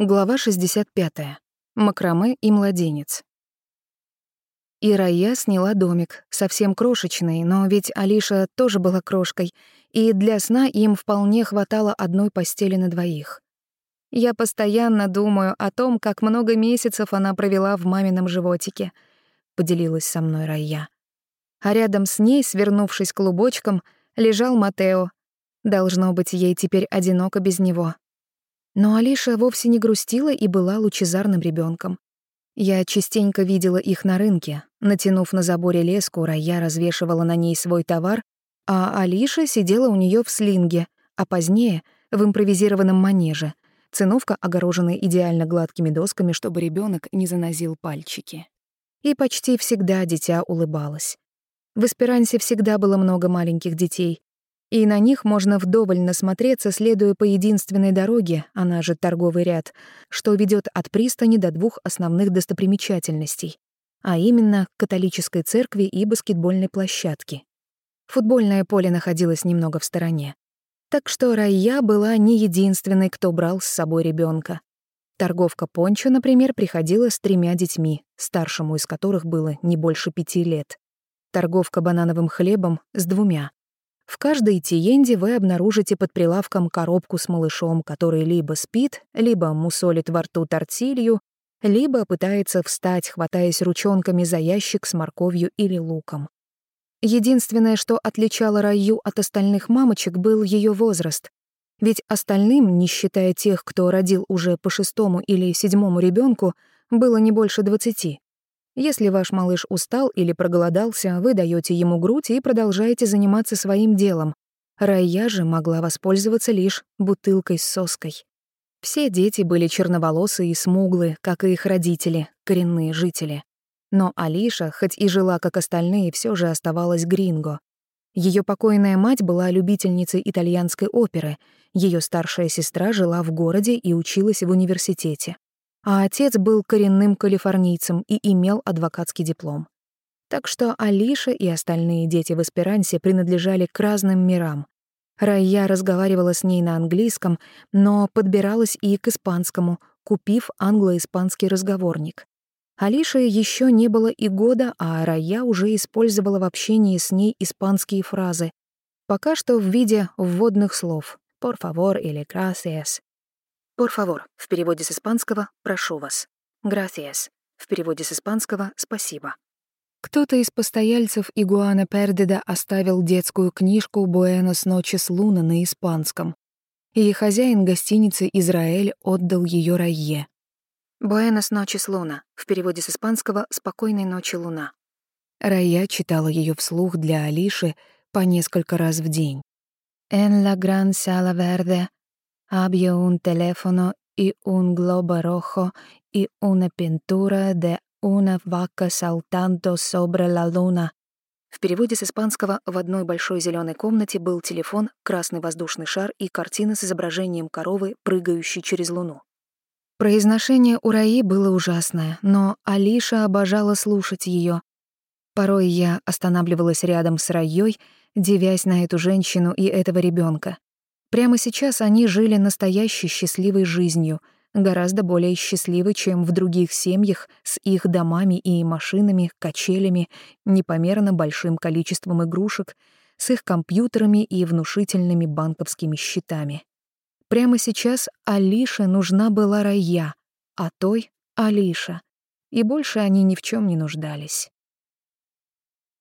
Глава 65. Макраме и младенец. И Рая сняла домик, совсем крошечный, но ведь Алиша тоже была крошкой, и для сна им вполне хватало одной постели на двоих. Я постоянно думаю о том, как много месяцев она провела в мамином животике, поделилась со мной Рая. А рядом с ней, свернувшись клубочком, лежал Матео. Должно быть, ей теперь одиноко без него. Но Алиша вовсе не грустила и была лучезарным ребенком. Я частенько видела их на рынке. Натянув на заборе леску, Рая развешивала на ней свой товар, а Алиша сидела у нее в слинге, а позднее — в импровизированном манеже, циновка, огороженная идеально гладкими досками, чтобы ребенок не занозил пальчики. И почти всегда дитя улыбалось. В Эсперансе всегда было много маленьких детей, и на них можно вдоволь насмотреться, следуя по единственной дороге, она же торговый ряд, что ведет от пристани до двух основных достопримечательностей, а именно католической церкви и баскетбольной площадки. Футбольное поле находилось немного в стороне. Так что Райя была не единственной, кто брал с собой ребенка. Торговка Пончо, например, приходила с тремя детьми, старшему из которых было не больше пяти лет. Торговка банановым хлебом с двумя, в каждой тиенде вы обнаружите под прилавком коробку с малышом, который либо спит, либо мусолит во рту тортилью, либо пытается встать, хватаясь ручонками за ящик с морковью или луком. Единственное, что отличало Раю от остальных мамочек, был ее возраст. Ведь остальным, не считая тех, кто родил уже по шестому или седьмому ребенку, было не больше двадцати. Если ваш малыш устал или проголодался, вы даете ему грудь и продолжаете заниматься своим делом. Рая же могла воспользоваться лишь бутылкой с соской. Все дети были черноволосые и смуглые, как и их родители, коренные жители. Но Алиша, хоть и жила как остальные, все же оставалась гринго. Ее покойная мать была любительницей итальянской оперы, ее старшая сестра жила в городе и училась в университете а отец был коренным калифорнийцем и имел адвокатский диплом. Так что Алиша и остальные дети в Эсперансе принадлежали к разным мирам. Райя разговаривала с ней на английском, но подбиралась и к испанскому, купив англо-испанский разговорник. Алише еще не было и года, а Райя уже использовала в общении с ней испанские фразы, пока что в виде вводных слов «por favor» или «gracias». Por favor, в переводе с испанского «прошу вас». Gracias, в переводе с испанского «спасибо». Кто-то из постояльцев Игуана Пердеда оставил детскую книжку «Буэнос ночес луна» на испанском, и хозяин гостиницы «Израиль» отдал ее Райе. «Буэнос ночес луна», в переводе с испанского «Спокойной ночи, луна». Рая читала ее вслух для Алиши по несколько раз в день. «En la gran sala verde Había un teléfono y un globo rojo y una pintura de una vaca saltando sobre la luna. В переводе с испанского «в одной большой зеленой комнате был телефон, красный воздушный шар и картина с изображением коровы, прыгающей через луну». Произношение у Раи было ужасное, но Алиша обожала слушать ее. Порой я останавливалась рядом с Раей, девясь на эту женщину и этого ребенка. Прямо сейчас они жили настоящей счастливой жизнью, гораздо более счастливой, чем в других семьях с их домами и машинами, качелями, непомерно большим количеством игрушек, с их компьютерами и внушительными банковскими счетами. Прямо сейчас Алише нужна была Рая, а той — Алиша, и больше они ни в чем не нуждались.